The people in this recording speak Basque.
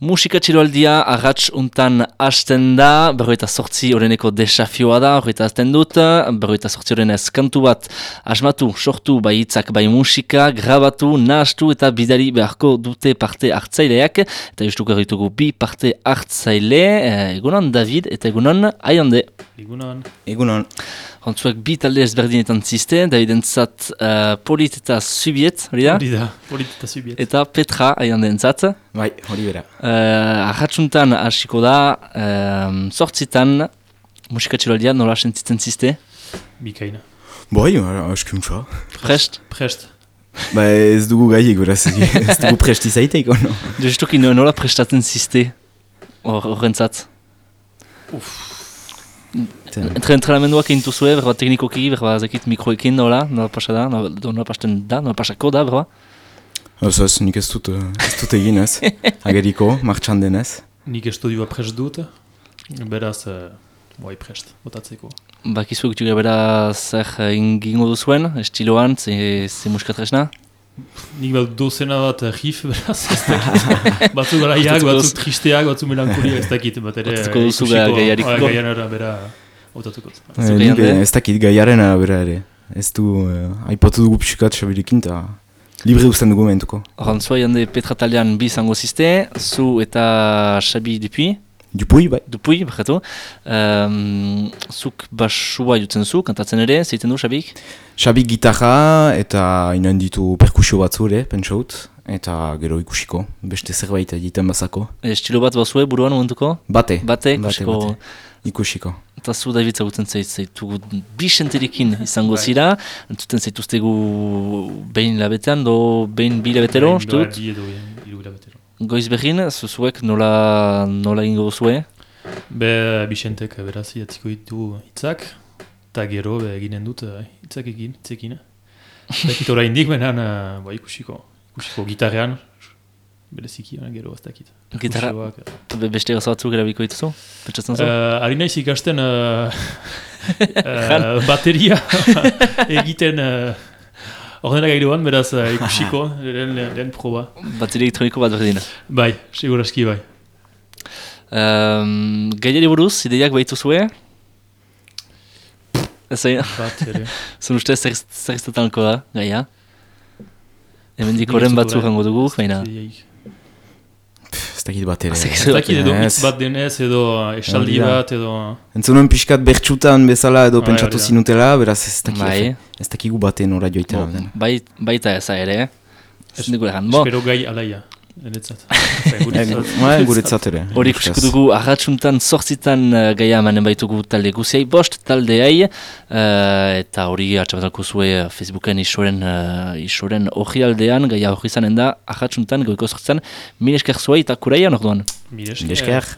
Musika txiroaldia agatz untan hasten da, berroita sortzi horreneko desafioa da, horreta azten dut, berroita sortzi horrenez kantu bat asmatu, sortu bai hitzak bai musika, grabatu, nahastu eta bidari beharko dute parte hartzaileak, eta justuko erritugu bi parte hartzaile, eh, egunon David eta egunon Aiande. Egunon. Egunon. Hontzuak bi talde ezberdinetan ziste, David entzat uh, Polit eta Subiet, hori da? Hori da, Polit eta Subiet. Eta Petra Aiande entzat. Bai, hori bera. Uh, Arratxuntan hasiko da, uh, sortzitan musika txiroaldia nola sentitzen ziste? Bikaina. Bai, askuntza. Prest? Prest. Ba ez dugu gaiek, beraz, ez dugu prest izaiteik, ono. Justuki nola prestatzen ziste horrentzat? Uff. Entre entrenamenduak egin duzue, berba teknikoki, berba zekit mikroekin nola, nola pasa da, nola, nola pasten da, nola pasako da, berba? Ez ez, nik ez dut, ez dut egin ez, ageriko, martxan denez. Nik estudioa prest dut, beraz, uh, bai prest, botatzeko. Bakizuek juge beraz zer ingingo duzuen, estiloan, ze, ze muskatresna? Nik bat dozena bat rif, beraz, ez dakit. batzu garaiak, batzu tristeak, batzu melankolia, ez dakit, bat ere... Duzu gaiariko. Gaian bera, otatuko. Eh, nik ez dakit gaiaren arabera ere. Ez du, uh, aipatu dugu pixkat xabirekin, eta libre usten dugu mentuko. Horan, zua Petra taldean bi zango ziste, zu eta Xabi Dupuy. Dupuy, bai. Dupuy, bakatu. Um, zuk basua jutzen zu, kantatzen ere, zeiten du Xabik? Xabik gitarra eta ditu perkusio batzu ere, pentsaut. Eta gero ikusiko, beste zerbait egiten bazako. Estilo bat bazue buruan momentuko? Bate. Bate, bate, ikusiko. bate. Ikusiko. Eta zu David zagutzen zait, zaitu bisenterikin izango zira, entzuten zaituztegu behin labetean, do behin bi labetero, uste dut? Bi edo hiru labetero. Goiz behin, zuzuek nola, nola ingo zue? Be, Bisentek beraz iatziko ditu hitzak, eta gero be, eginen dut eh, hitzak egin, hitzekin. Dakit ora indik, benen, uh, ba, ikusiko, ikusiko gitarrean, bereziki, gero ez dakit. Gitarra, be, beste gauza batzuk erabiko dituzu? Pentsatzen zu? Uh, Ari naiz ikasten uh, uh, bateria egiten uh, ordenagailuan, beraz uh, ikusiko, lehen, lehen proba. Bateria elektroniko bat berdina. Bai, seguraski bai. Um, Gaiari buruz, ideiak baitu zue? Ez zain, Bat ere. zun uste zer zer izatanko da, gaia? Hemen dikoren batzu jango dugu, baina... Ez dakit bat ere. Ez dakit. Dakit edo Ez. hitz bat denez, edo esaldi bat, edo... Entzunuen pixkat bertxutan bezala edo pentsatu zinutela, beraz ez dakit. Bai. Ez dakigu baten ora joiten Bo, alden. bai, baita eza ere, ez dugu. Bo, Espero gai alaia, enetzat. Bai, guretzat ere. hori ikusiko dugu arratsuntan sortzitan uh, gaia manen baitugu talde guziai, bost taldeai, uh, eta hori atxabatako zue uh, Facebooken isoren, uh, isoren hori aldean, gaia hori zanen da, arratsuntan goiko sortzitan, mil esker zuai eta kuraian orduan. Mire Esker.